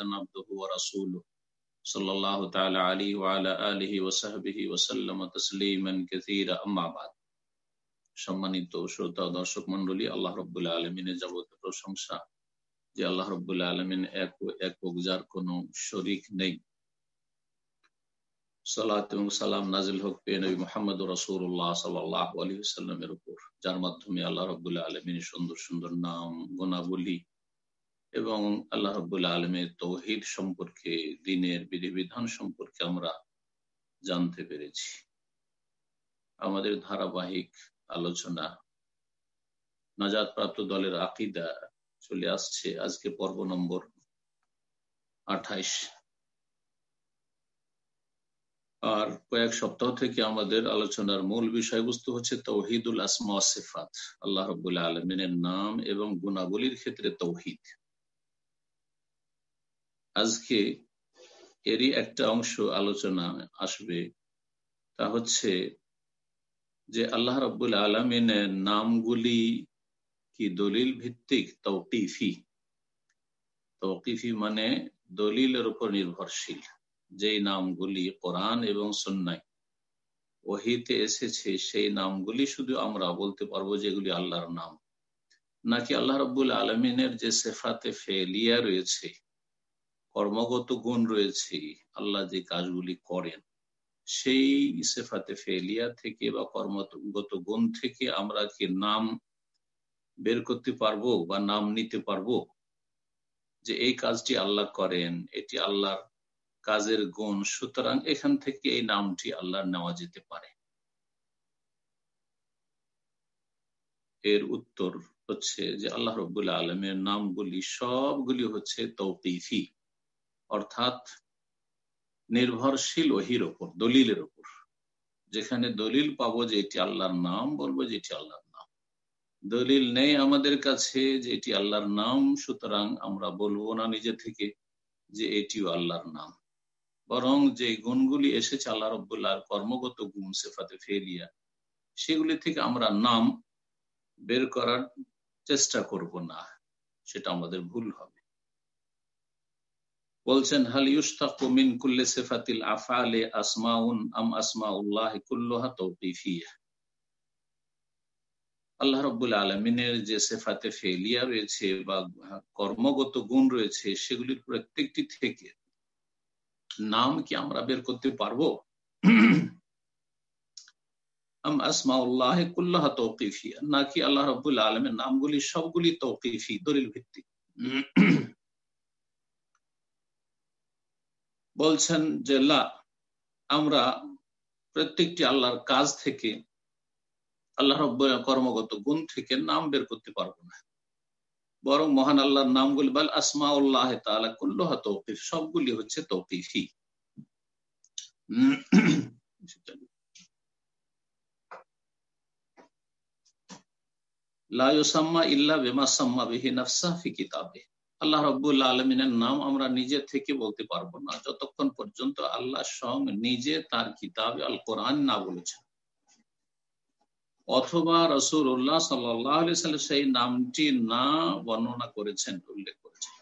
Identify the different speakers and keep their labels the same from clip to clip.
Speaker 1: محمدا عبده ورسوله صلى الله تعالى عليه وعلى آله وصحبه وسلم تسليما كثيرا أما بعد সম্মানিত শ্রোতা দর্শক মন্ডলী আল্লাহ রব্বুল্লাহ আলমিনের যাবতীয় প্রশংসা যে আল্লাহ রব্বুল্লাহ আলমিন এক একক যার কোনো শরিক নেই সালাত এবং সালাম নাজিল হোক পে নবী মোহাম্মদ রসুল্লাহ সাল্লাহ আলী সাল্লামের উপর যার মাধ্যমে আল্লাহ রবুল্লাহ আলমিন সুন্দর সুন্দর নাম গোনাবলী এবং আল্লাহ রবুল্লাহ আলমের তৌহিদ সম্পর্কে, দিনের বিধিবিধান সম্পর্কে আমরা জানতে পেরেছি। আমাদের ধারাবাহিক আলোচনা নাজাদ প্রাপ্ত দলের আকিদা চলে আসছে আজকে পর্ব নম্বর আঠাইশ। আর কয়েক সপ্তাহ থেকে আমাদের আলোচনার মূল বিষয়বস্তু হচ্ছে তৌহিদুল আসমা সেফাত আল্লাহ রবুল্লাহ আলমিনের নাম এবং গুণাবলীর ক্ষেত্রে তৌহিদ। আজকে এরই একটা অংশ আলোচনা আসবে। তা হচ্ছে যে আল্লাহ রব্বুল আলমিনের নামগুলি কি দলিল ভিত্তিক? তৌকিফি তৌকিফি মানে দলিলের উপর নির্ভরশীল। যেই নামগুলি কোরআন এবং সন্ন্যায় ওহিতে এসেছে, সেই নামগুলি শুধু আমরা বলতে পারব যেগুলি আল্লাহর নাম। নাকি আল্লাহ রব্বুল আলমিনের যে সেফাতে ফেলিয়া রয়েছে কর্মগত গুণ রয়েছে, আল্লাহ যে কাজগুলি করেন, সেই সেফাতে ফেলিয়া থেকে বা কর্মগত গুণ থেকে আমরা কি নাম বের করতে পারব বা নাম নিতে পারব? যে এই কাজটি আল্লাহ করেন, এটি আল্লাহর কাজের গুণ, সুতরাং এখান থেকে এই নামটি আল্লাহ নেওয়া যেতে পারে। এর উত্তর হচ্ছে যে আল্লাহ রবুল্লা আলমের নামগুলি সবগুলি হচ্ছে তৌকিফি অর্থাৎ নির্ভরশীল ওহির ওপর দলিলের ওপর যেখানে দলিল পাবো যে এটি আল্লাহর নাম, বলব যে এটি আল্লাহর নাম। দলিল নেই আমাদের কাছে যে এটি আল্লাহর নাম, সুতরাং আমরা বলব না নিজে থেকে যে এটিও আল্লাহর নাম। বরং যে গুণগুলি এসেছে আল্লাহ রব্বুল্লাহ কর্মগত গুণ, সেফাতে ফেলিয়া, সেগুলি থেকে আমরা নাম বের করার চেষ্টা করব না। সেটা আমাদের ভুল হবে। বলছেন, হাল ইউস্তাকু মিন কুল্লে সেফাতিল আফআলে আসমাউন আম আসমাউল্লাহ কুল্লুহা তৌকিফিয়া? আল্লাহ রব্বুল আলমিনের যে সেফাতে ফেলিয়া রয়েছে বা কর্মগত গুণ রয়েছে, সেগুলির প্রত্যেকটি থেকে নাম কি আমরা বের করতে পারব? নাকি আল্লাহ রবুল আলমের নামগুলি সবগুলি তৌকিফি, দলিল ভিত্তিক? বলছেন যে আমরা প্রত্যেকটি আল্লাহর কাজ থেকে আল্লাহ রব কর্মগত গুণ থেকে নাম বের করতে পারব না। বরং মহান আল্লাহর নামগুলি, বল আসমা উল্লাহ তালা কুল্লহ তৌকিফ সবগুলি হচ্ছে তৌকিফি লাইসাম্মা ইল্লা বেমা সাম্মা বিহি নফসা ফি কিতাবে আল্লাহ রব্বুল্লা আলমিনের নাম আমরা নিজে থেকে বলতে পারবো না যতক্ষণ পর্যন্ত আল্লাহ সং নিজে তার কিতাবে আল কোরআন না বলেছেন অথবা রসুল উল্লাহ সাল্লাহ সেই নামটি না বর্ণনা করেছেন উল্লেখ করেছেন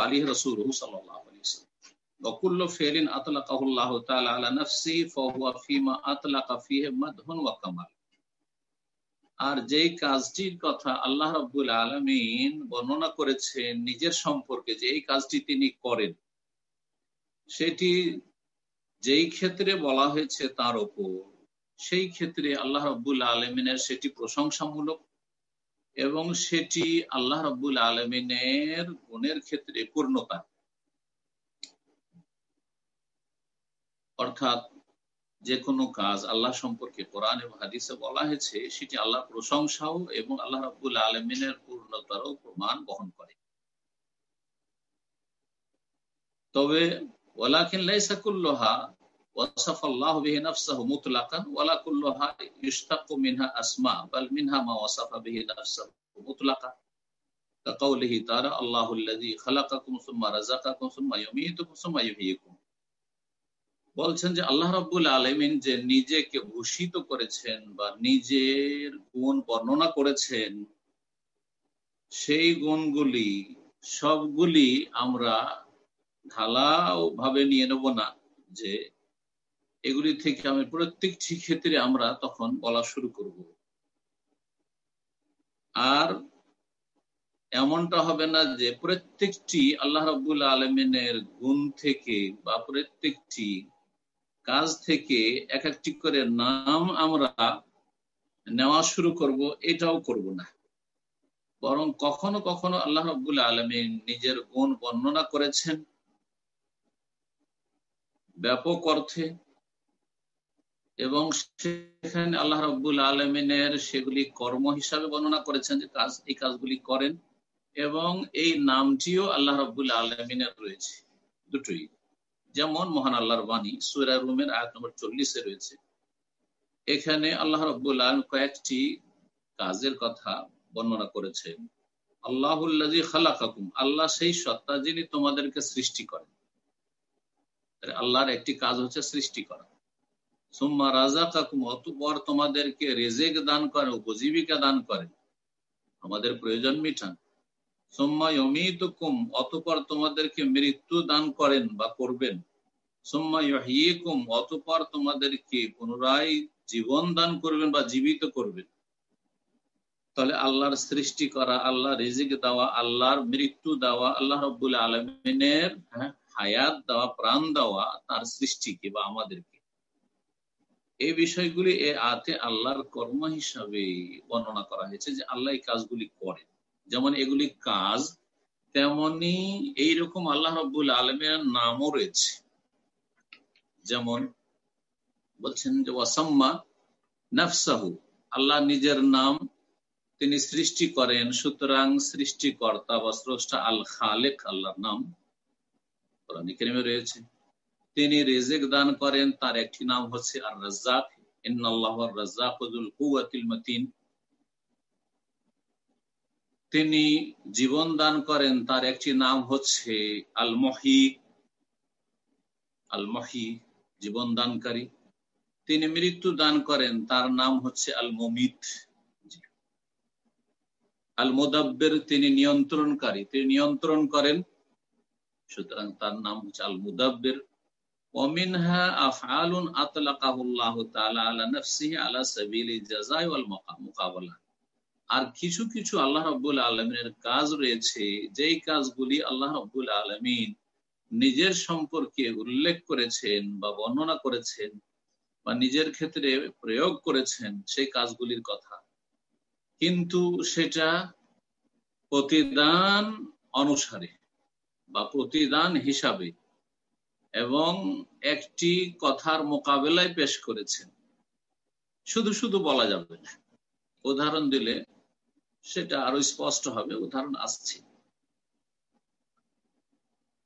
Speaker 1: আলী রসুল সাল্লাহ وكل فعل أطلقه الله تعالى على نفسه فهو فيما أطلق فيه مدح وكمال আর যেই কাজটির কথা আল্লাহ রব্বুল আলমিন বর্ণনা করেছেন নিজের সম্পর্কে যে এই কাজটি তিনি করেন, সেটি যেই ক্ষেত্রে বলা হয়েছে তার ওপর, সেই ক্ষেত্রে আল্লাহ রব্বুল আলমিনের সেটি প্রশংসামূলক এবং সেটি আল্লাহ রব্বুল আলমিনের গুণের ক্ষেত্রে পূর্ণতা। অর্থাৎ যে কোনো কাজ আল্লাহ সম্পর্কে কোরআন এবং হাদিসে বলা হয়েছে, সেটি আল্লাহ প্রশংসাও এবং আল্লাহ রাবুল আলমিনের পূর্ণতারও প্রমাণ বহন করে। তবে, ওয়ালাকিন ওয়াসাফ আল্লাহ বিহি নাফসাহু মুতলাকান মিনহা আসমা, বাল মিনহা মা ওয়াসাফা বিহি নাফসাহু কাকাউলিহি তারা খালাকাকুম সুম্মা সুম্মা সুম্মা বলছেন যে আল্লাহ রাব্বুল আলমিন যে নিজেকে ভূষিত করেছেন বা নিজের গুণ বর্ণনা করেছেন, সেই গুণগুলি সবগুলি আমরা ঢালাও ভাবে নিয়ে নেব না যে এগুলি থেকে আমি প্রত্যেকটি ক্ষেত্রে আমরা তখন বলা শুরু করব। আর এমনটা হবে না যে প্রত্যেকটি আল্লাহ রবুল আলমিনের গুণ থেকে বা প্রত্যেকটি কাজ থেকে এক একটি করে নাম আমরা নেওয়া শুরু করব, এটাও করব না। বরং কখনো কখনো আল্লাহ রবুল আলমিন নিজের গুণ বর্ণনা করেছেন। ব্যাপক অর্থে। এবং সেখানে আল্লাহ রব্বুল আলমিনের সেগুলি কর্ম হিসাবে বর্ণনা করেছেন যে কাজ, এই কাজগুলি করেন। এবং এই নামটিও আল্লাহ রব্বুল আলমিনের রয়েছে। দুটোই। যেমন মহান আল্লাহর বাণী, সুরা রুমের আয়াত নম্বর চল্লিশে রয়েছে। এখানে আল্লাহ রব্বুল আলম কয়েকটি কাজের কথা বর্ণনা করেছেন আল্লাহুল্লাজি খালাকাকুম, আল্লাহ সেই সত্তা যিনি তোমাদেরকে সৃষ্টি করেন। আল্লাহর একটি কাজ হচ্ছে সৃষ্টি করা। সুম্মা রাজা কাকুম অতপর তোমাদেরকে রেজেক দান করেন, উপজীবিকা দান করেন। আমাদের প্রয়োজন মিঠান অতপর তোমাদেরকে মৃত্যু দান করেন বা করবেন। অতপর তোমাদেরকে পুনরায় জীবন দান করবেন বা জীবিত করবেন। তাহলে আল্লাহর সৃষ্টি করা আল্লাহ রিজিক দেওয়া আল্লাহর মৃত্যু দেওয়া আল্লাহ রব্বুল আলমিনের হ্যাঁ, হায়াত দেওয়া প্রাণ দেওয়া তার সৃষ্টিকে বা আমাদেরকে। এই বিষয়গুলি এ আতে আল্লাহর কর্ম হিসাবে বর্ণনা করা হয়েছে যে আল্লাহ এই কাজগুলি করেন। যেমন এগুলি কাজ, তেমনি এইরকম আল্লাহ রব্বুল আলমের নামও রয়েছে। যেমন বলছেন যে, ওয়াসাম্মা নাফসাহু আল্লাহ নিজের নাম তিনি সৃষ্টি করেন, সুতরাং সৃষ্টিকর্তা বা স্রষ্টা আল খালেক আল্লাহর নাম রয়েছে। তিনি রেজেক দান করেন, তার একটি নাম হচ্ছে আর রাজ্জাক ইন্নাল্লাহ রাজ্জাকুল কুয়াতিল মতিন। তিনি জীবন দান করেন তার একটি নাম হচ্ছে আল মহি আল মহি জীবন দানকারী তিনি মৃত্যু দান করেন তার নাম হচ্ছে আল মমিত আল মোদাব্বের তিনি নিয়ন্ত্রণকারী তিনি নিয়ন্ত্রণ করেন সুতরাং তার নাম হচ্ছে আল মুদাব্বের ومنها أفعال أطلقه الله تعالى على نفسه على سبيل الجزاء والمقابلة আর কিছু কিছু আল্লাহ রব্বুল আলমিনের কাজ রয়েছে, যেই কাজগুলি আল্লাহ রব্বুল আলমিন নিজের সম্পর্কে উল্লেখ করেছেন বা বর্ণনা করেছেন বা নিজের ক্ষেত্রে প্রয়োগ করেছেন সেই কাজগুলির কথা। কিন্তু সেটা প্রতিদান অনুসারে বা প্রতিদান হিসাবে এবং একটি কথার মোকাবেলায় পেশ করেছেন। শুধু শুধু বলা যাবে না। উদাহরণ দিলে সেটা আরও স্পষ্ট হবে, উদাহরণ আসছে।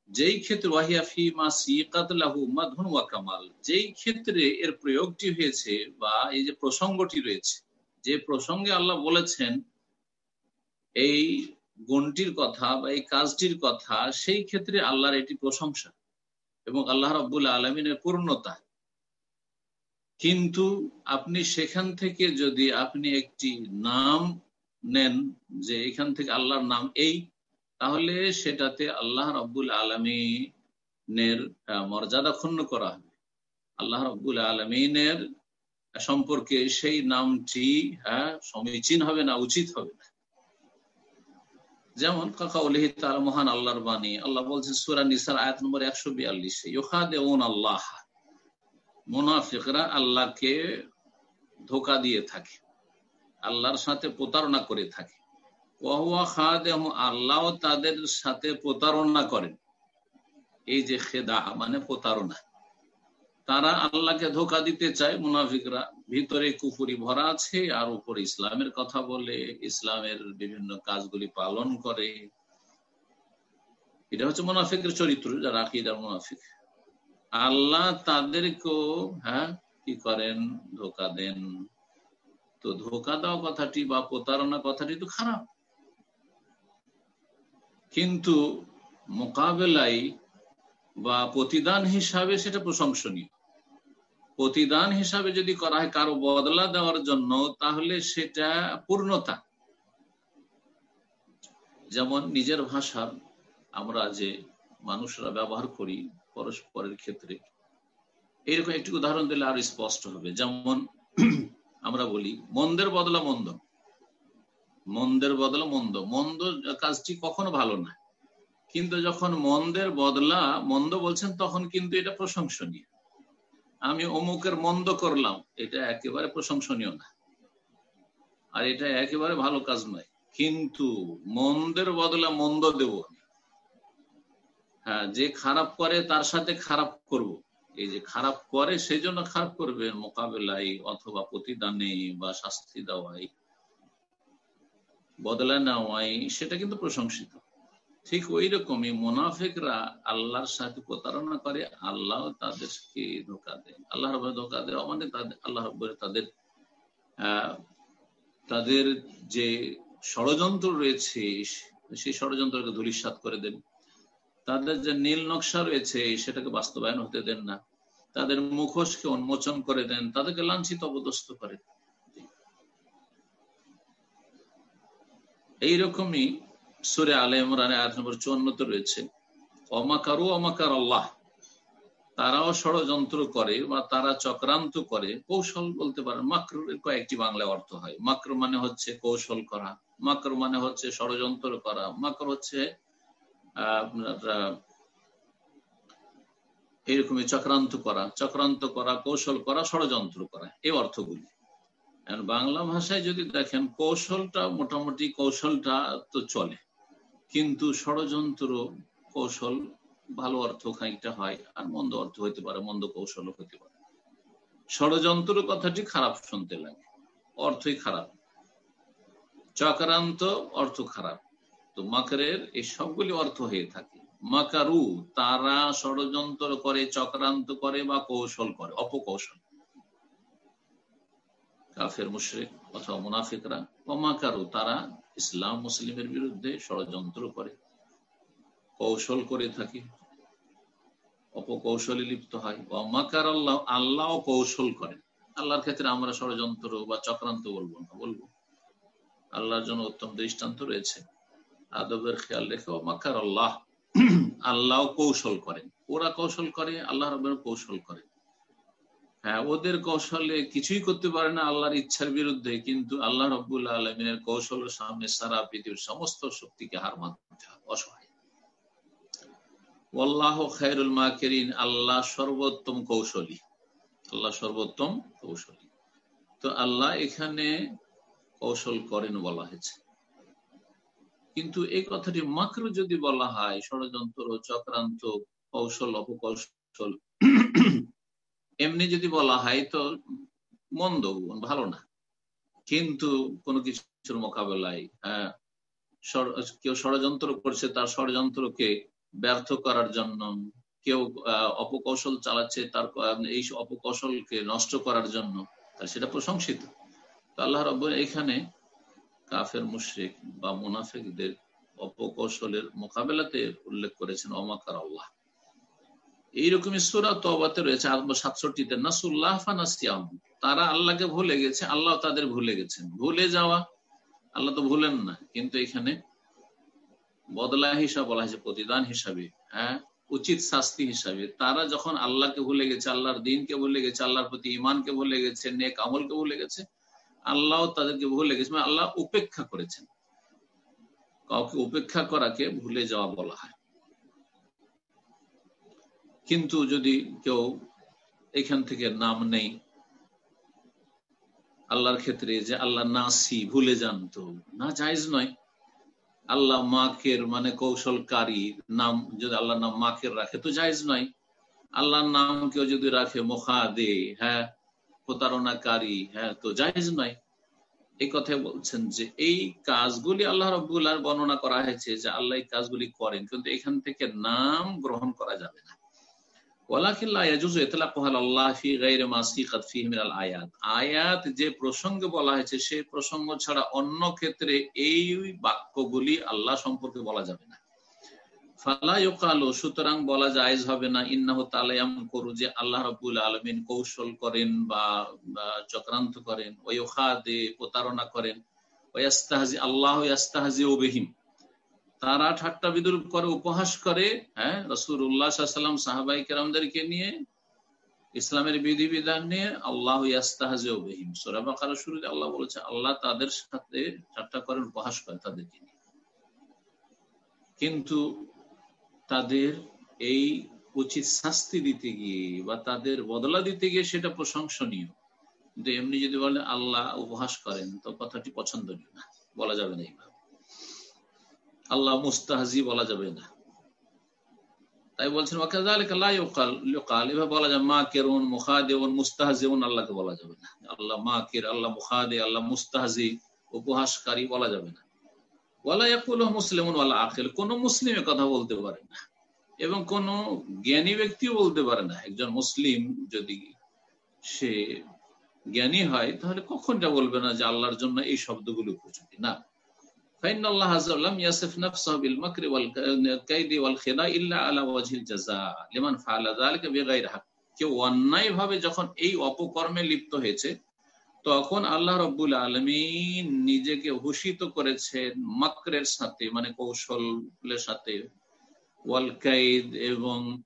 Speaker 1: যেই ক্ষেত্রে ওয়াহিয়াফি মা সিকাতলাহু মাধুন ওয়া কামাল, যেই ক্ষেত্রে এর প্রয়োগটি হয়েছে বা এই যে প্রসঙ্গটি রয়েছে, যে প্রসঙ্গে আল্লাহ বলেছেন, এই গুণটির কথা বা এই কাজটির কথা, সেই ক্ষেত্রে আল্লাহর এটি প্রশংসা এবং আল্লাহ রব্বুল আলমিনের পূর্ণতা। কিন্তু আপনি সেখান থেকে যদি আপনি একটি নাম নেন যে এখান থেকে আল্লাহর নাম এই, তাহলে সেটাতে আল্লাহ রব্বুল আলমিনের মর্যাদা ক্ষুণ্ণ করা হবে। আল্লাহ রব্বুল আলমিনের সম্পর্কে সেই নামটি হ্যাঁ সমীচীন হবে না, উচিত হবে না। যেমন কাকা উলিহি তার মহান আল্লাহর বাণী, আল্লাহ বলছেন সুরা নিসার আয়াত নম্বর একশো বিয়াল্লিশে ইউহাদেউন আল্লাহ। মুনাফিকরা আল্লাহকে ধোকা দিয়ে থাকে। আল্লাহর সাথে প্রতারণা করে থাকে। আল্লাহ তাদের সাথে প্রতারণা করেন। এই যে খেদা মানে প্রতারণা। তারা আল্লাহকে ধোকা দিতে চায় মুনাফিকরা। ভিতরে কুফুরি ভরা আছে, আর উপরে ইসলামের কথা বলে। ইসলামের বিভিন্ন কাজগুলি পালন করে। এটা হচ্ছে মুনাফিকের চরিত্র যারা আকিদার মুনাফিক। আল্লাহ তাদেরকেও হ্যাঁ কি করেন? ধোকা দেন। তো ধোকা দেওয়া কথাটি বা প্রতারণা কথাটি তো খারাপ। কিন্তু মোকাবেলায় বা প্রতিদান হিসাবে সেটা প্রশংসনীয়। প্রতিদান হিসাবে যদি করা হয় কারও বদলা দেওয়ার জন্য, তাহলে সেটা পূর্ণতা। যেমন নিজের ভাষা আমরা যে মানুষরা ব্যবহার করি পরস্পরের ক্ষেত্রে, এরকম একটি উদাহরণ দিলে আরও স্পষ্ট হবে। যেমন আমরা বলি, মন্দের বদলা মন্দ। মন্দের বদলা মন্দ। মন্দ কাজটি কখনো ভালো না। কিন্তু যখন মন্দের বদলা মন্দ বলছেন, তখন কিন্তু এটা প্রশংসনীয়। আমি অমুকের মন্দ করলাম, এটা একেবারে প্রশংসনীয় না। আর এটা একেবারে ভালো কাজ নয়। কিন্তু মন্দের বদলা মন্দ দেব হ্যাঁ যে খারাপ করে, তার সাথে খারাপ করব। এই যে খারাপ করে সেই জন্য খারাপ করবে মোকাবেলাই অথবা প্রতিদানে বা শাস্তি দেওয়াই বদলা নেওয়াই সেটা কিন্তু প্রশংসিত। ঠিক ওই রকমই মোনাফেকরা আল্লাহর সাথে প্রতারণা করে, আল্লাহ তাদেরকে ধোকা দেয়। আল্লাহ রব ধোকা দেয় মানে তাদের আল্লাহ রব তাদের তাদের যে ষড়যন্ত্র রয়েছে, সেই ষড়যন্ত্রকে ধুলিসাত করে দেন। তাদের যে নীল নকশা রয়েছে, সেটাকে বাস্তবায়ন হতে দেন না। তাদের মুখোশকে উন্মোচন করে দেন, তাদেরকে লাঞ্ছিত অবদস্ত করে এইরকমই সুরে আলে ইমরানে আয়াত নম্বর চুয়ান্নতে রয়েছে, অমাকারু অমাকার আল্লাহ তারাও ষড়যন্ত্র করে বা তারা চক্রান্ত করে, কৌশল বলতে পারেন, মাকরুর কয়েকটি বাংলায় অর্থ হয়। মাকর মানে হচ্ছে কৌশল করা, মাকর মানে হচ্ছে ষড়যন্ত্র করা, মাকর হচ্ছে আপনার এইরকমই চক্রান্ত করা চক্রান্ত করা, কৌশল করা, ষড়যন্ত্র করা, এই অর্থগুলি। বাংলা ভাষায় যদি দেখেন, কৌশলটা মোটামুটি কৌশলটা তো চলে, কিন্তু ষড়যন্ত্র কৌশল ভালো অর্থ খানিকটা হয় আর মন্দ অর্থ হইতে পারে, মন্দ কৌশল হইতে পারে। ষড়যন্ত্র কথাটি খারাপ শুনতে লাগে, অর্থই খারাপ। চক্রান্ত অর্থ খারাপ, তো মাকারের এই সবগুলি অর্থ হয়ে থাকে। মাকারু, তারা ষড়যন্ত্র করে, চক্রান্ত করে বা কৌশল করে, অপকৌশল। কাফের, মুশরেক অথবা মুনাফিকরা অমাকারু তারা ইসলাম মুসলিমের বিরুদ্ধে ষড়যন্ত্র করে, কৌশল করে থাকে, অপকৌশলে লিপ্ত হয়। অমাকার আল্লাহ আল্লাহ কৌশল করে। আল্লাহর ক্ষেত্রে আমরা ষড়যন্ত্র বা চক্রান্ত বলব না, বলব। আল্লাহর জন্য উত্তম দৃষ্টান্ত রয়েছে। আদবের খেয়াল রেখে অমাকার আল্লাহ আল্লাহ কৌশল করেন ওরা কৌশল করে, আল্লাহ রবের কৌশল করে। হ্যাঁ ওদের কৌশলে কিছুই করতে পারে না আল্লাহর ইচ্ছার বিরুদ্ধে, কিন্তু আল্লাহ রব্বুল্লাহ আলমিনের কৌশলের সামনে সারা পৃথিবীর সমস্ত শক্তিকে হার মানতে অসহায়। আল্লাহ খায়রুল মাকেরিন, আল্লাহ সর্বোত্তম কৌশলী। আল্লাহ সর্বোত্তম কৌশলী। তো আল্লাহ এখানে কৌশল করেন বলা হয়েছে। কিন্তু এই কথাটি মাত্র যদি বলা হয়, ষড়যন্ত্র, চক্রান্ত, কৌশল, অপকৌশল, এমনি যদি বলা হয় তো মন্দ ভালো না। কিন্তু কোনো কিছুর মোকাবেলায় হ্যাঁ কেউ ষড়যন্ত্র করছে তার ষড়যন্ত্রকে ব্যর্থ করার জন্য, কেউ অপকৌশল চালাচ্ছে তার এই অপকৌশলকে নষ্ট করার জন্য সেটা প্রশংসিত। আল্লাহ রব এখানে কাফের, মুশ্রিক বা মুনাফিকদের অপকৌশলের মোকাবেলাতে উল্লেখ করেছেন অমাকার আল্লাহ। এইরকমই সুরা তবাতে রয়েছে সাতষট্টিতে, নাসুল্লাহ ফানাসিয়াম তারা আল্লাহকে ভুলে গেছে, আল্লাহ তাদের ভুলে গেছেন। ভুলে যাওয়া, আল্লাহ তো ভুলেন না, কিন্তু এখানে বদলা হিসাব বলা হয়েছে, প্রতিদান হিসাবে হ্যাঁ উচিত শাস্তি হিসাবে। তারা যখন আল্লাহকে ভুলে গেছে, আল্লাহর দিনকে ভুলে গেছে, আল্লাহর প্রতি ইমানকে ভুলে গেছে, নেক আমলকে ভুলে গেছে আল্লাহ তাদেরকে ভুলে গেছে মানে আল্লাহ উপেক্ষা করেছেন। কাউকে উপেক্ষা করাকে ভুলে যাওয়া বলা হয়। কিন্তু যদি কেউ এখান থেকে নাম নেই, আল্লাহর ক্ষেত্রে যে আল্লাহ নাসি, ভুলে যান তো, না জায়জ নয়। আল্লাহ মাকের মানে কৌশলকারী নাম, যদি আল্লাহ নাম মাকের রাখে তো জায়জ নয়। আল্লাহর নাম কেউ যদি রাখে মোখা দে হ্যাঁ প্রতারণাকারী হ্যাঁ তো জায়জ নয়। এই বলছেন যে এই কাজগুলি আল্লাহ বর্ণনা করা হয়েছে যে আল্লাহ কাজগুলি করেন, কিন্তু এখান থেকে নাম গ্রহণ করা যাবে না। আয়াত যে প্রসঙ্গে বলা হয়েছে, সেই প্রসঙ্গ ছাড়া অন্য ক্ষেত্রে এই বাক্যগুলি আল্লাহ সম্পর্কে বলা যাবে না। ফালাইকালো সুতরাং বলা হবে না, ইন্নাহ করু যে আল্লাহ রবুল আলমিন কৌশল করেন বা চক্রান্ত করেন প্রতারণা করেন ওয়াস্তাহাজি আল্লাহ ইয়াস্তাহাজি ওবেহিম তারা ঠাট্টা করে, উপহাস করে হ্যাঁ রসুর উল্লাহ সাল্লাম সাহাবাই কেরামদেরকে নিয়ে, ইসলামের বিধিবিধান নিয়ে আল্লাহ ইয়াস্তাহিম সোরাবাকার শুরুতে আল্লাহ বলেছে আল্লাহ তাদের সাথে ঠাট্টা করেন, উপহাস করে তাদেরকে নিয়ে। কিন্তু তাদের এই উচিত শাস্তি দিতে গিয়ে বা তাদের বদলা দিতে গিয়ে সেটা প্রশংসনীয়। কিন্তু এমনি যদি বলেন আল্লাহ উপহাস করেন, তো কথাটি পছন্দনীয় না। বলা যাবে না এইভাবে। আল্লাহ মুস্তাহাজি বলা যাবে না। তাই বলছেন বলা যায় মা কেরুন মুখাদেউন, মুস্তাহাজিউন আল্লাহকে বলা যাবে না। আল্লাহ মা কের আল্লাহ মুখাদে, আল্লাহ মুস্তাহাজি, উপহাসকারী বলা যাবে না। মুসলিম ওয়ালা আখিল কোন মুসলিম কথা বলতে পারে না। এবং কোন জ্ঞানী ব্যক্তিও বলতে পারে না। একজন মুসলিম যদি সে জ্ঞানী হয়, তাহলে কখন যা বলবে না যে আল্লাহর জন্য এই শব্দগুলো উপযোগী? না। অন্যায় ভাবে যখন এই অপকর্মে লিপ্ত হয়েছে তখন আল্লাহ রব্বুল আলমিন নিজেকে ভূষিত করেছেন মাকরের সাথে মানে কৌশলের সাথে। ওয়াল কাইদ এবং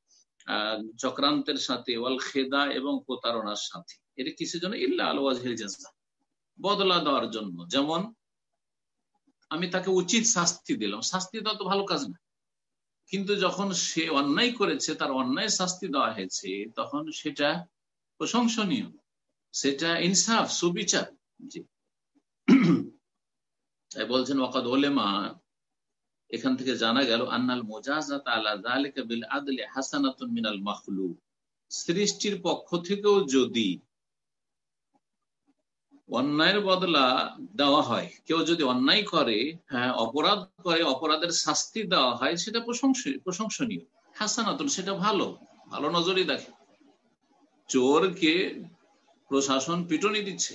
Speaker 1: চক্রান্তের সাথে, ওয়াল খেদা এবং প্রতারণার সাথে। এটা কিসের জন্য? ইল্লা আল ওয়াজহিল জাজা। বদলা দেওয়ার জন্য। যেমন, আমি তাকে উচিত শাস্তি দিলাম। শাস্তি দেওয়া তো ভালো কাজ না। কিন্তু যখন সে অন্যায় করেছে, তার অন্যায় শাস্তি দেওয়া হয়েছে, তখন সেটা প্রশংসনীয়। সেটা ইনসাফ, সুবিচার। জি। তাই বলছেন ওকাদ ওলেমা এখান থেকে জানা গেল, আন্নাল মোজাজাত আলা যালিকা বিল আদলি হাসানাতুন মিনাল মাখলুক সৃষ্টির পক্ষ থেকেও যদি অন্যায়ের বদলা দেওয়া হয়, কেউ যদি অন্যায় করে হ্যাঁ অপরাধ করে, অপরাধের শাস্তি দেওয়া হয়, সেটা প্রশংসনীয়। হাসানাতুন, সেটা ভালো। ভালো নজরই দেখে। চোরকে প্রশাসন পিটনি দিচ্ছে।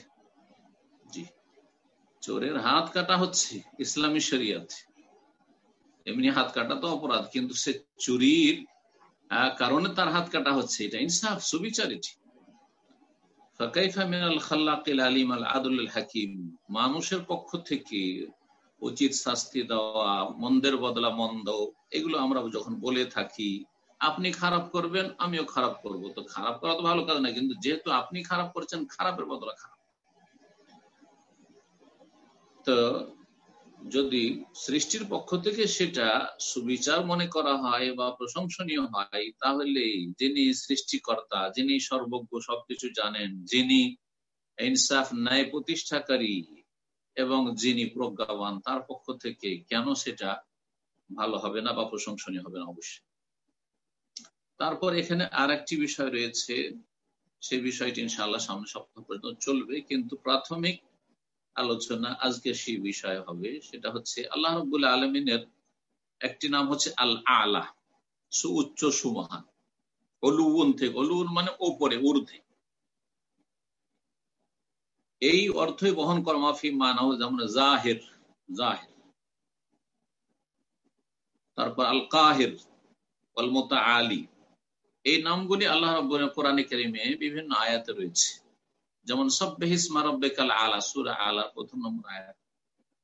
Speaker 1: জি। চোরের হাত কাটা হচ্ছে, ইসলামী শরিয়াত। এমনি হাত কাটা তো অপরাধ, কিন্তু সে চুরির কারণে তার হাত কাটা হচ্ছে। এটা ইনসাফ সুবিচার এটি মানুষের পক্ষ থেকে উচিত শাস্তি দেওয়া, মন্দের বদলা মন্দ, এগুলো আমরা যখন বলে থাকি আপনি খারাপ করবেন, আমিও খারাপ করব। তো খারাপ করা তো ভালো কাজ না, কিন্তু যেহেতু আপনি খারাপ করছেন, খারাপের বদলা খারাপ। তো যদি সৃষ্টির পক্ষ থেকে সেটা সুবিচার মনে করা হয় বা প্রশংসনীয় হয়, তাহলে যিনি সৃষ্টিকর্তা, যিনি সর্বজ্ঞ, সবকিছু জানেন, যিনি ইনসাফ, ন্যায় প্রতিষ্ঠাকারী এবং যিনি প্রজ্ঞাবান, তার পক্ষ থেকে কেন সেটা ভালো হবে না বা প্রশংসনীয় হবে না? অবশ্যই। তারপর এখানে আর একটি বিষয় রয়েছে। সে বিষয়টি ইনশাআল্লাহ সামনে সপ্তাহ পর্যন্ত চলবে, কিন্তু প্রাথমিক আলোচনা আজকে সেই বিষয় হবে। সেটা হচ্ছে আল্লাহ রবুল্লাহ আলমিনের একটি নাম হচ্ছে আল আলা সু উচ্চ সুমহান, অলুউন থেকে, অলুউন মানে ওপরে, ঊর্ধ্বে। এই অর্থই বহন কর মাফি মানা যেমন জাহের জাহের। তারপর আল কাহের অলমতা আলী এই নামগুলি আল্লাহ কোরআন করিমে বিভিন্ন আয়াতে রয়েছে। যেমন আলা, সুরা আলা, প্রথম নম্বর আয়াত।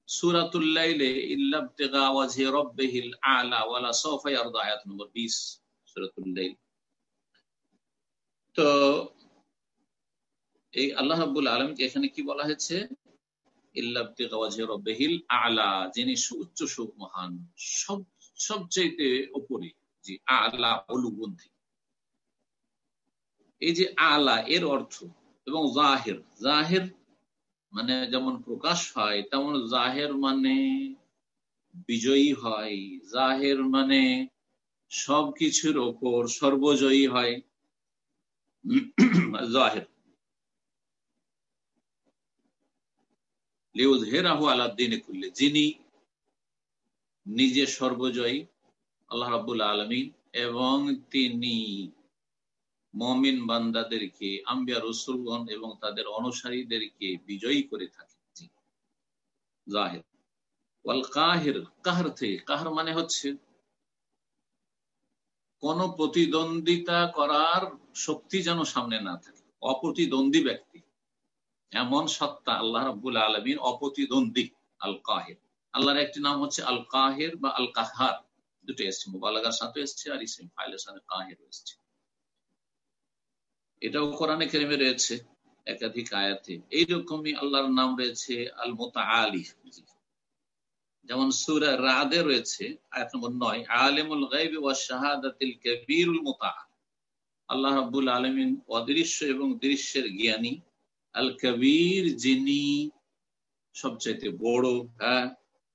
Speaker 1: সুরাতুল্লাইলে ইল্লাবতিগা ওয়াজহি রব্বিহিল আলা ওয়ালা সাওফা ইয়ারদা, আয়াত নম্বর 20 সুরাতুল্লাইল তো, এই আল্লাহ আলামিনকে এখানে কি বলা হয়েছে? আলা, যিনি সুউচ্চ সুমহান সব সবচেয়ে উপরে, জি, আলা অলুবন্থী এই যে আলা, এর অর্থ এবং জাহের জাহের মানে যেমন প্রকাশ হয়, তেমন জাহের মানে বিজয়ী হয়, জাহের মানে সবকিছুর ওপর সর্বজয়ী হয়। জাহের। লিউজহেরাহু আলাদ্দিনে করলে যিনি নিজে সর্বজয়ী, আল্লাহ রাবুল আলমিন, এবং তিনি মমিন বান্দাদেরকে, আম্বিয়া রসুলগণ এবং তাদের অনুসারীদেরকে বিজয়ী করে থাকে। কাহের, কাহার থেকে, কাহার মানে হচ্ছে কোন প্রতিদ্বন্দ্বিতা করার শক্তি যেন সামনে না থাকে। অপ্রতিদ্বন্দ্বী ব্যক্তি। এমন সত্তা আল্লাহ রাবুল আলমিন অপ্রতিদ্বন্দ্বী, আল কাহের। আল্লাহর একটি নাম হচ্ছে আল কাহের বা আল কাহার। দুটো এসছে, মোবালাগার সাথে এসছে আর ইসিম ফাইলের সাথে কাহের এসছে। এটাও কোরআনে কেরিমে রয়েছে, একাধিক আয়াতে। এইরকমই আল্লাহর নাম রয়েছে আল মোতা আলী যেমন সুরা রাদে রয়েছে, আয়াত নম্বর নয়, আলেমুল ওয়া শাহাদাতিল আল্লাহ রাব্বুল আলমিন অদৃশ্য এবং দৃশ্যের জ্ঞানী। আল কবির যিনি সবচাইতে বড় হ্যাঁ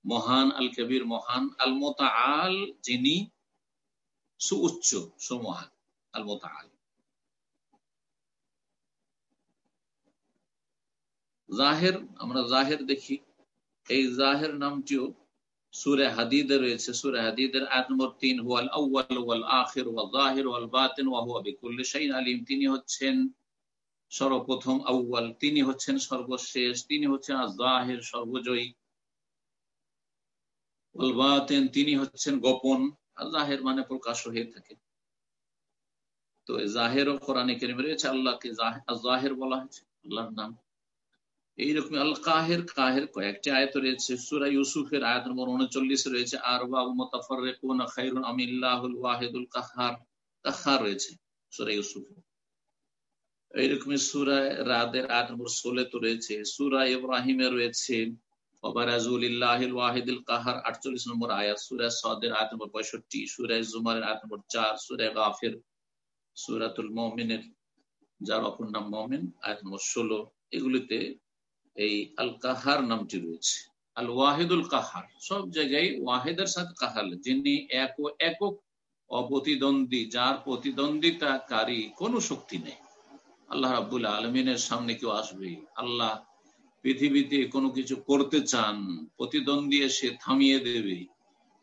Speaker 1: মহান আল কবির মহান আল মোতা আল যিনি সুউচ্চ, সুমহান আল মোতা আল জাহের, আমরা জাহের দেখি। এই জাহের নামটিও সুরে হাদিদে রয়েছে। সুরে হাদিদের আয়াত নম্বর তিন, হুয়াল আউয়াল ওয়াল আখির ওয়াল জাহির ওয়াল বাতিন ওয়া হুয়া শাইইন আলিম। তিনি হচ্ছেন সর্বপ্রথম আউয়াল। তিনি হচ্ছেন সর্বশেষ। তিনি হচ্ছেন জাহির, সর্বজয়ী। ওয়াল বাতিন, তিনি হচ্ছেন গোপন। জাহের মানে প্রকাশ হয়ে থাকে। তো জাহের ও কোরআনে কেরিমে রয়েছে। আল্লাহকে জাহের বলা হয়েছে। আল্লাহর নাম। এইরকম আল কাহের কাহের কয়েকটি আয়ত রয়েছে। সুরা ইউসুফের আয়াত নম্বর উনচল্লিশ রয়েছে আর বাবু মোতাফারুন খাইরুন আমিল্লাহুল ওয়াহিদুল কাহার কাহার রয়েছে সুরা ইউসুফে। এইরকমই সুরা রাদের আয়াত নম্বর ষোলে তো রয়েছে, সুরা ইব্রাহিমে রয়েছে ওয়াহিদুল কাহার, আটচল্লিশ নম্বর নম্বর পঁয়ষট্টি জুমারের নম্বর চার সুরাতুল নাম ষোলো। এগুলিতে এই আল কাহার নামটি রয়েছে। আল ওয়াহিদুল কাহার, সব জায়গায় ওয়াহেদের সাথে কাহার যিনি এক ও একক অপ্রতিদ্বন্দ্বী, যার প্রতিদ্বন্দ্বিতাকারী কোনো শক্তি নেই। আল্লাহ রাবুল আলমিনের সামনে কেউ আসবে, আল্লাহ পৃথিবীতে কোনো কিছু করতে চান, প্রতিদ্বন্দ্বী এসে থামিয়ে দেবে,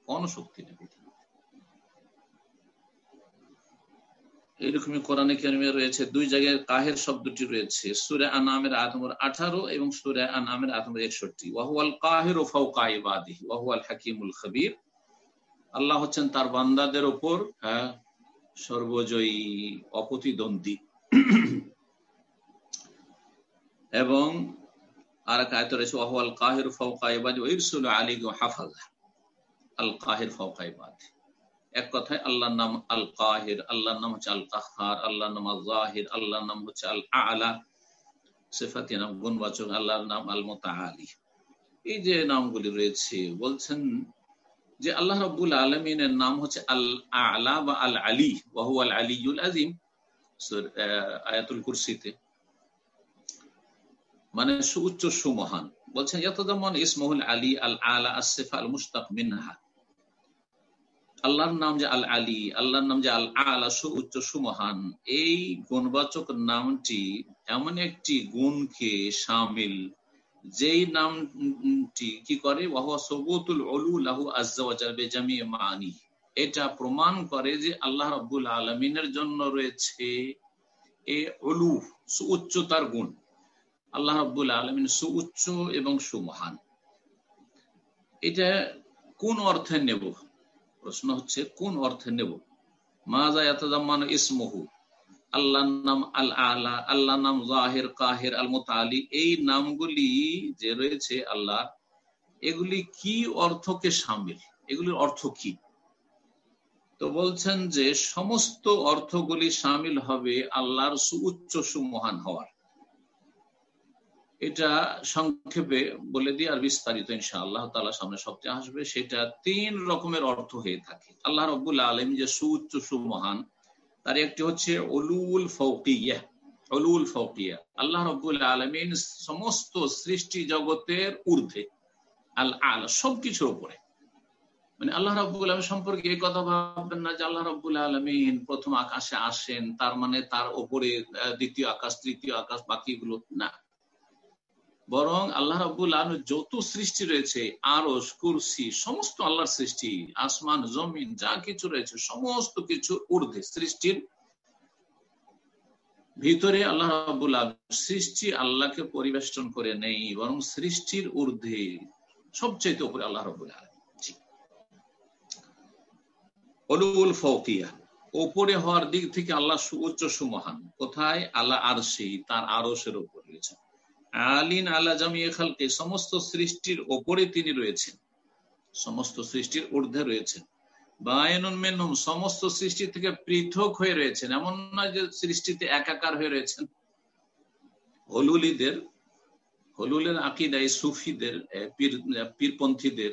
Speaker 1: কোনো শক্তি নেই। এরকমই কোরআনে কেরিমে রয়েছে দুই জায়গায় কাহের শব্দটি রয়েছে। সুরে আনামের আতমর আঠারো এবং সুরে আনামের আতমর একষট্টি। ওয়াহুয়াল কাহের ওফাউ কাইবাদি ওয়াহুয়াল হাকিমুল খবির। আল্লাহ হচ্ছেন তার বান্দাদের ওপর হ্যাঁ সর্বজয়ী, অপ্রতিদ্বন্দ্বী। এবং আর এক আয়ত রয়েছে ওয়াহুয়াল কাহের ফাউ কাইবাদি ওইরসুল আলী হাফাজ। আল কাহের ফাউ কাইবাদি এক কথায় আল্লাহর নাম আল কাহির আল্লাহর নাম হচ্ছে আল কাহার আল্লাহর নাম আল জাহির আল্লাহর নাম হচ্ছে আল আলা সেফাতি নাম গুণবাচক, আল্লাহর নাম আল মোতাহালি এই যে নামগুলি রয়েছে, বলছেন যে আল্লাহ রব্বুল আলমিনের নাম হচ্ছে আল আলা বা আল আলী বাহু আল আলিউল আজিম আয়াতুল কুরসিতে। মানে সুউচ্চ সুমহান। বলছেন যতদমন ইসমহুল আলী আল আলা আসেফা আল মুস্তাক মিনহা। আল্লাহর নাম যে আল আলী আল্লাহর নাম যে আল আলা উচ্চ, সুমহান। এই গুণবাচক নামটি এমন একটি গুণকে সামিল, যেই নামটি কি করে? মানি এটা প্রমাণ করে যে আল্লাহ রব্বুল আলমিনের জন্য রয়েছে এ অলু সুউচ্চতার গুণ। আল্লাহ রব্বুল আলমিন সুউচ্চ এবং সুমহান। এটা কোন অর্থে নেব? প্রশ্ন হচ্ছে, কোন অর্থে নেব? ইসমহু। নাম আল আলা আল্লাহ নাম জাহের, কাহের আল মোতালি এই নামগুলি যে রয়েছে আল্লাহ, এগুলি কি অর্থকে সামিল? এগুলির অর্থ কি? তো বলছেন যে, সমস্ত অর্থগুলি সামিল হবে আল্লাহর সুউচ্চ সুমহান হওয়ার। এটা সংক্ষেপে বলে দিই আর বিস্তারিত ইনশা আল্লাহ তালা সামনে সবচেয়ে আসবে। সেটা তিন রকমের অর্থ হয়ে থাকে। আল্লাহ রবুল্লা আলম যে সুউচ্চ সুমহান, তার একটি হচ্ছে অলুল ফৌকিয়া অলুল ফৌকিয়া। আল্লাহ রবুল আলমিন সমস্ত সৃষ্টি জগতের ঊর্ধ্বে, আল আল, সবকিছুর উপরে। মানে আল্লাহ রব্বুল আলম সম্পর্কে এই কথা ভাববেন না যে আল্লাহ রব্বুল আলমিন প্রথম আকাশে আসেন, তার মানে তার ওপরে দ্বিতীয় আকাশ, তৃতীয় আকাশ, বাকিগুলো না। বরং আল্লাহ রাবুল আলম যত সৃষ্টি রয়েছে আরস কুরসি, সমস্ত আল্লাহর সৃষ্টি, আসমান, জমিন, যা কিছু রয়েছে, সমস্ত কিছু ঊর্ধ্বে সৃষ্টির ভিতরে আল্লাহ রাবুল আলম সৃষ্টি আল্লাহকে পরিবেষ্টন করে নেই, বরং সৃষ্টির ঊর্ধ্বে সবচেয়ে উপরে আল্লাহ রবুল আলম অলুল ফৌকিয়া ওপরে হওয়ার দিক থেকে আল্লাহ সুউচ্চ সুমহান কোথায়? আল্লাহ আরশি তার আরসের উপর রয়েছেন আলিন আল্লাহ জামিয়া খালকে, সমস্ত সৃষ্টির ওপরে তিনি রয়েছেন। সমস্ত সৃষ্টির ঊর্ধ্বে রয়েছেন। বায়নুন সমস্ত সৃষ্টি থেকে পৃথক হয়ে রয়েছেন। এমন না যে সৃষ্টিতে একাকার হয়ে রয়েছেন। হলুলিদের, হলুলের আকিদাই সুফিদের পীরপন্থীদের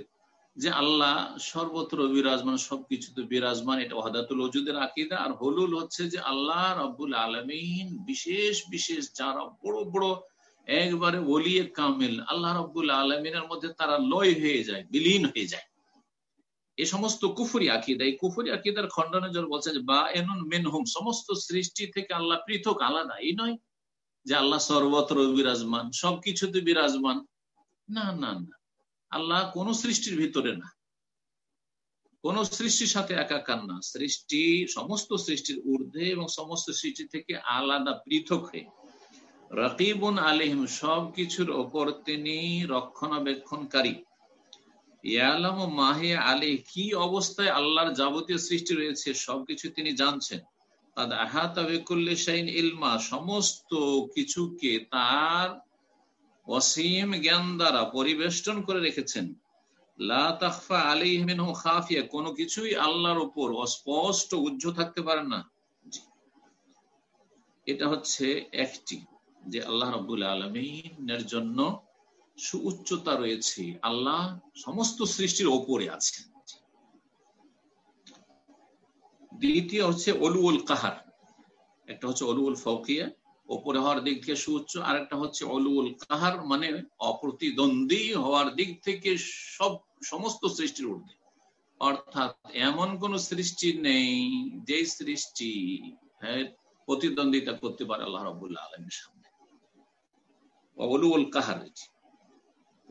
Speaker 1: যে আল্লাহ সর্বত্র বিরাজমান, সবকিছুতে বিরাজমান, এটা ওহাদাতুল ওজুদের আকিদা। আর হলুল হচ্ছে যে আল্লাহ রব্বুল আলমিন বিশেষ বিশেষ যারা বড় বড় একবারে ওলিয়ে কামিল। আল্লাহ রব্বুল আলমিনের মধ্যে তারা লয় হয়ে যায়, বিলীন হয়ে যায়। এই সমস্ত কুফুরি আকিদা, এই কুফুরি আকিদার খণ্ডনে জল বলছে যে বা এনুন মেনহুম, সমস্ত সৃষ্টি থেকে আল্লাহ পৃথক, আলাদা। এই নয় যে আল্লাহ সর্বত্র বিরাজমান সবকিছুতে বিরাজমান। না না না। আল্লাহ কোন সৃষ্টির ভিতরে না। কোন সৃষ্টির সাথে একাকার না। সৃষ্টি, সমস্ত সৃষ্টির ঊর্ধ্বে এবং সমস্ত সৃষ্টি থেকে আলাদা, পৃথক হয়ে। রকিবুন আলিম সব কিছুর ওপর তিনি রক্ষণাবেক্ষণকারী। ইয়ালাম মাহে আলী, কি অবস্থায় আল্লাহর যাবতীয় সৃষ্টি রয়েছে সবকিছু তিনি জানছেন। ইলমা, সমস্ত কিছুকে তার অসীম জ্ঞান দ্বারা পরিবেষ্টন করে রেখেছেন। খাফিয়া, কোনো কিছুই আল্লাহর উপর অস্পষ্ট উজ্জ্ব থাকতে পারে না। এটা হচ্ছে একটি। যে আল্লাহ রবুল আলমিনের জন্য সুউচ্চতা রয়েছে। আল্লাহ সমস্ত সৃষ্টির ওপরে আছেন। দ্বিতীয় হচ্ছে অলুউল কাহার। একটা হচ্ছে অলুউল ফকিয়া ওপরে হওয়ার দিক থেকে সুউচ্চ আর একটা হচ্ছে অলুউল কাহার মানে অপ্রতিদ্বন্দ্বী হওয়ার দিক থেকে সব, সমস্ত সৃষ্টির ঊর্ধ্বে। অর্থাৎ এমন কোন সৃষ্টি নেই যে সৃষ্টি হ্যাঁ প্রতিদ্বন্দ্বিতা করতে পারে আল্লাহ রবুল্লাহ আলমের সামনে। অলুউল কাহার।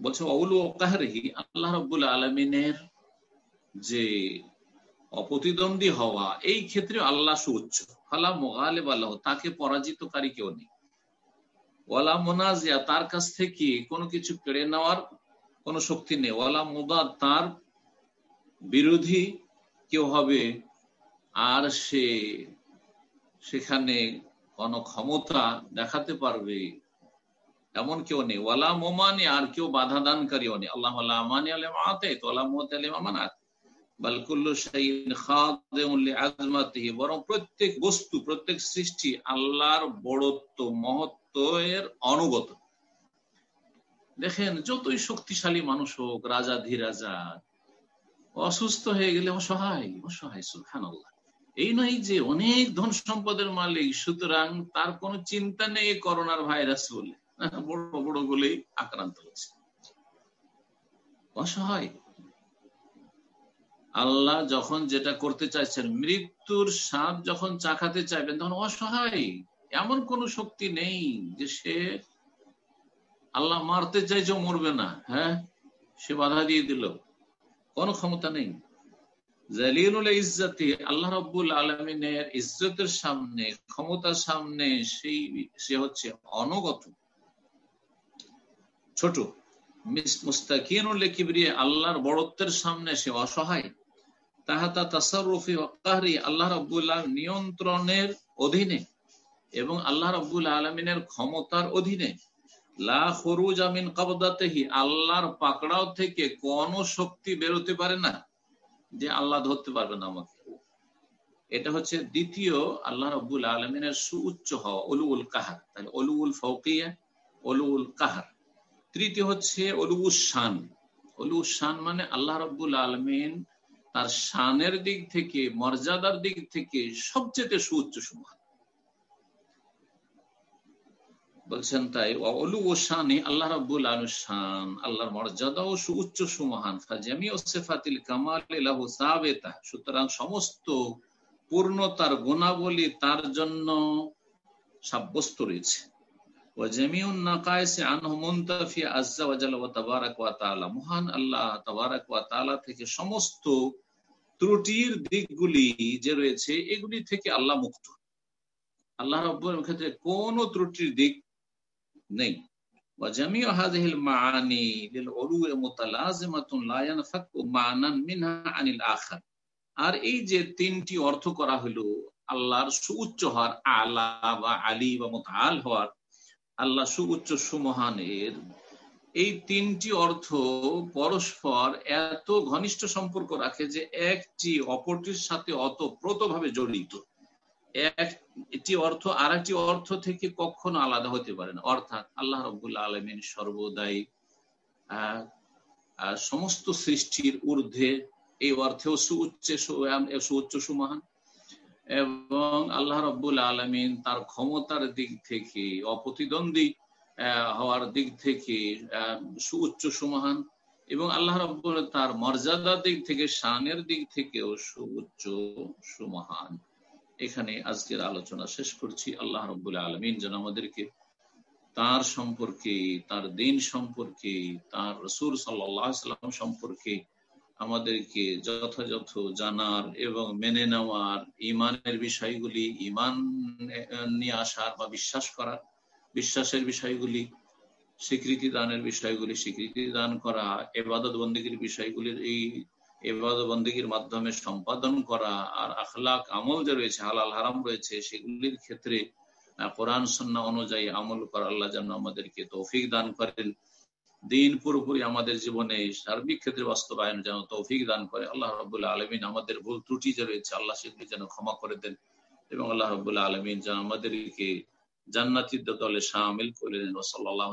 Speaker 1: বলছে আল্লাহ আলমিনের যে অপ্রতিদ্বন্দ্বী হওয়া, এই ক্ষেত্রে আল্লাহ ফালা তাকে পরাজিতকারী কেউ নেই। ওয়ালা মোনাজিয়া, তার কাছ থেকে কোনো কিছু কেড়ে নেওয়ার কোনো শক্তি নেই। ওয়ালা মুদাদ, তার বিরোধী কেউ হবে। আর সে সেখানে কোন ক্ষমতা দেখাতে পারবে এমন কেউ নেই। ওয়ালা মোমানি, আর কেউ বাধা দানকারীও নেই আল্লাহ আমানি আলম আতে, তো আল্লাহ আলম আমানাত। বরং প্রত্যেক বস্তু, প্রত্যেক সৃষ্টি আল্লাহর বড়ত্ব মহত্ব এর অনুগত। দেখেন, যতই শক্তিশালী মানুষ হোক, রাজা, ধীরাজা, অসুস্থ হয়ে গেলে অসহায় অসহায় সুলখান আল্লাহ এই নয় যে অনেক ধন সম্পদের মালিক, সুতরাং তার কোনো চিন্তা নেই করোনার ভাইরাস বলে। বড় বড় বলেই আক্রান্ত হচ্ছে অসহায়। আল্লাহ যখন যেটা করতে চাইছেন, মৃত্যুর সাপ যখন চাকাতে চাইবেন, তখন অসহায়। এমন কোন শক্তি নেই যে সে আল্লাহ মারতে চাইছে, মরবে না। হ্যাঁ? সে বাধা দিয়ে দিল। কোন ক্ষমতা নেই। জালিউল ইজ্জতি, আল্লাহ রব্বুল আলমিনের ইজ্জতের সামনে, ক্ষমতার সামনে, সেই সে হচ্ছে অনগত। ছোট। আল্লাহর বড়ত্বের সামনে সে অসহায়। তাহাতা তাসারুফি ওয়াকাহরি আল্লাহ রাব্বুল্লাহ নিয়ন্ত্রণের অধীনে এবং আল্লাহ রাব্বুল আলমিনের ক্ষমতার অধীনে। আল্লাহর পাকড়াও থেকে কোন শক্তি বেরোতে পারে না যে আল্লাহ ধরতে পারবে না আমাকে। এটা হচ্ছে দ্বিতীয় আল্লাহ রব্বুল আলমিনের সুউচ্চ হওয়া অলুউল কাহার। তাহলে অলুউল ফৌকিয়া অলুউল কাহার। তৃতীয় হচ্ছে অলুউস শান অলুউস মানে আল্লাহ রব্বুল আলমিন তার শানের দিক থেকে, মর্যাদার দিক থেকে সবচেয়ে সুউচ্চ সমান। বলছেন তাই অলু ও শানি আল্লাহ রাব্বুল আলু শান, আল্লাহর মর্যাদা ও সুউচ্চ সুমহান ফাজামি ও সেফাতিল কামাল সাবেতা। সুতরাং সমস্ত পূর্ণতার গুণাবলী তার জন্য সাব্যস্ত রয়েছে। মহান আল্লাহ তাবারাক ওয়া তাআলা থেকে সমস্ত ত্রুটির দিকগুলি যে রয়েছে এগুলি থেকে আল্লাহ মুক্ত আল্লাহ রব্বুর ক্ষেত্রে কোন ত্রুটির দিক নেই وجميع هذه المعاني للعلو متلازمة لا ينفك معنى منها عن الآخر আর এই যে তিনটি অর্থ করা হলো আল্লাহর সুউচ্চ হওয়ার আলা বা আলী বা মোতাল হওয়ার আল্লাহ সুউচ্চ সুমহানের এই তিনটি অর্থ পরস্পর এত ঘনিষ্ঠ সম্পর্ক রাখে যে একটি অপরটির সাথে অতপ্রতভাবে জড়িত। একটি অর্থ আর একটি অর্থ থেকে কখনো আলাদা হতে পারে না। অর্থাৎ আল্লাহ রবুল্লা আলমিন সর্বদাই সমস্ত সৃষ্টির ঊর্ধ্বে এই অর্থেও সুউচ্চে সুউচ্চ সুমহান। এবং আল্লাহ রব্বুল আলমিন তার ক্ষমতার দিক থেকে, অপ্রতিদ্বন্দ্বী হওয়ার দিক থেকে সুউচ্চ সুমহান এবং আল্লাহ রব্বুল তার মর্যাদার দিক থেকে, শানের দিক থেকেও সুউচ্চ সুমহান। এখানে আজকের আলোচনা শেষ করছি। আল্লাহ রব্বুল আলমিন যেন আমাদেরকে তার সম্পর্কে, তার দিন সম্পর্কে, তার রসুল সাল্লাম সম্পর্কে আমাদেরকে যথাযথ জানার এবং মেনে নেওয়ার ইমানের বিষয়গুলি ইমান নিয়ে আসার বা বিশ্বাস করার, বিশ্বাসের বিষয়গুলি, স্বীকৃতি দানের বিষয়গুলি, স্বীকৃতি দান করা, এবাদত বন্দীগীর বিষয়গুলির এই এবাদত বন্দীগীর মাধ্যমে সম্পাদন করা আর আখলাক আমল যে রয়েছে, হালাল হারাম রয়েছে, সেগুলির ক্ষেত্রে কোরআন সন্না অনুযায়ী আমল করা, আল্লাহ যেন আমাদেরকে তৌফিক দান করেন। দিন পুরোপুরি আমাদের জীবনে সার্বিক ক্ষেত্রে বাস্তবায়ন যেন তৌফিক দান করে। আল্লাহ রবুল্লাহ আলমিন আমাদের ভুল ত্রুটি যে রয়েছে, আল্লাহ সেগুলি যেন ক্ষমা করে দেন এবং আল্লাহ রবুল্লাহ আলমিন যেন আমাদেরকে জান্নাতির দলে সামিল করে দেন। ওসল্লাহ